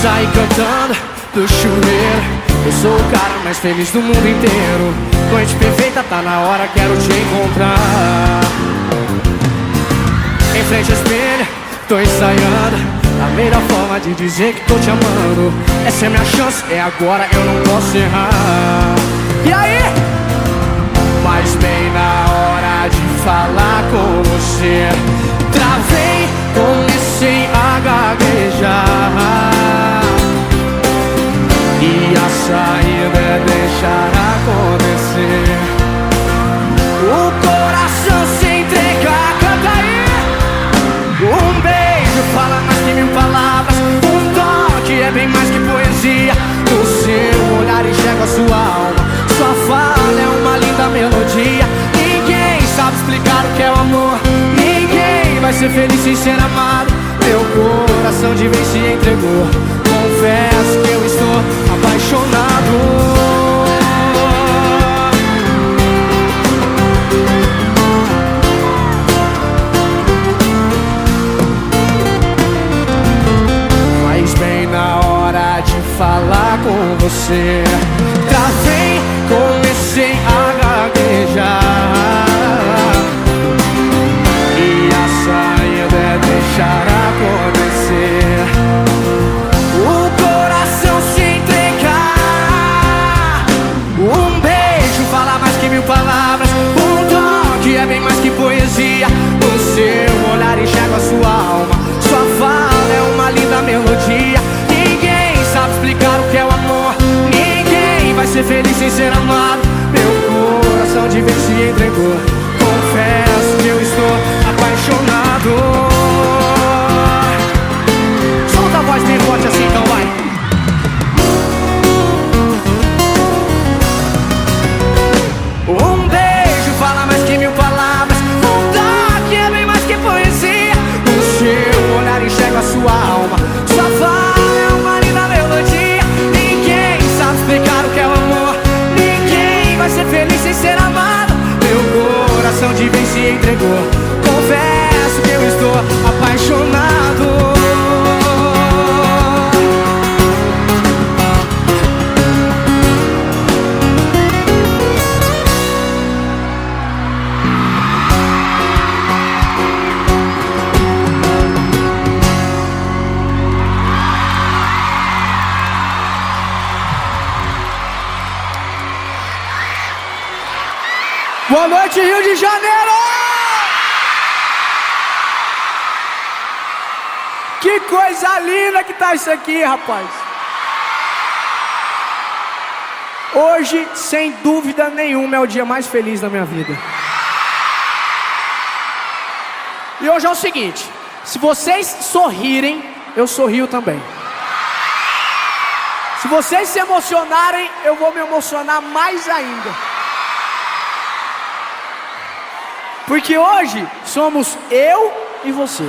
sair cantando do chuveiro. Eu sou o cara mais feliz do mundo inteiro. Noite perfeita, tá na hora, quero te encontrar. Em frente ao espelho, tô ensaiando. A melhor forma de dizer que tô te amando. Essa é minha chance, é agora, eu não posso errar. E aí? Mas bem ser feliz sem ser amado. Meu coração de vez se entregou. Confesso que eu estou apaixonado. Mas bem na hora de falar com você ser amado. Meu coração de vez se entregou Confesso Boa noite, Rio de Janeiro! Que coisa linda que tá isso aqui, rapaz! Hoje, sem dúvida nenhuma, é o dia mais feliz da minha vida. E hoje é o seguinte: se vocês sorrirem, eu sorrio também. Se vocês se emocionarem, eu vou me emocionar mais ainda. Porque hoje somos eu e você.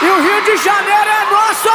E o Rio de Janeiro é nosso!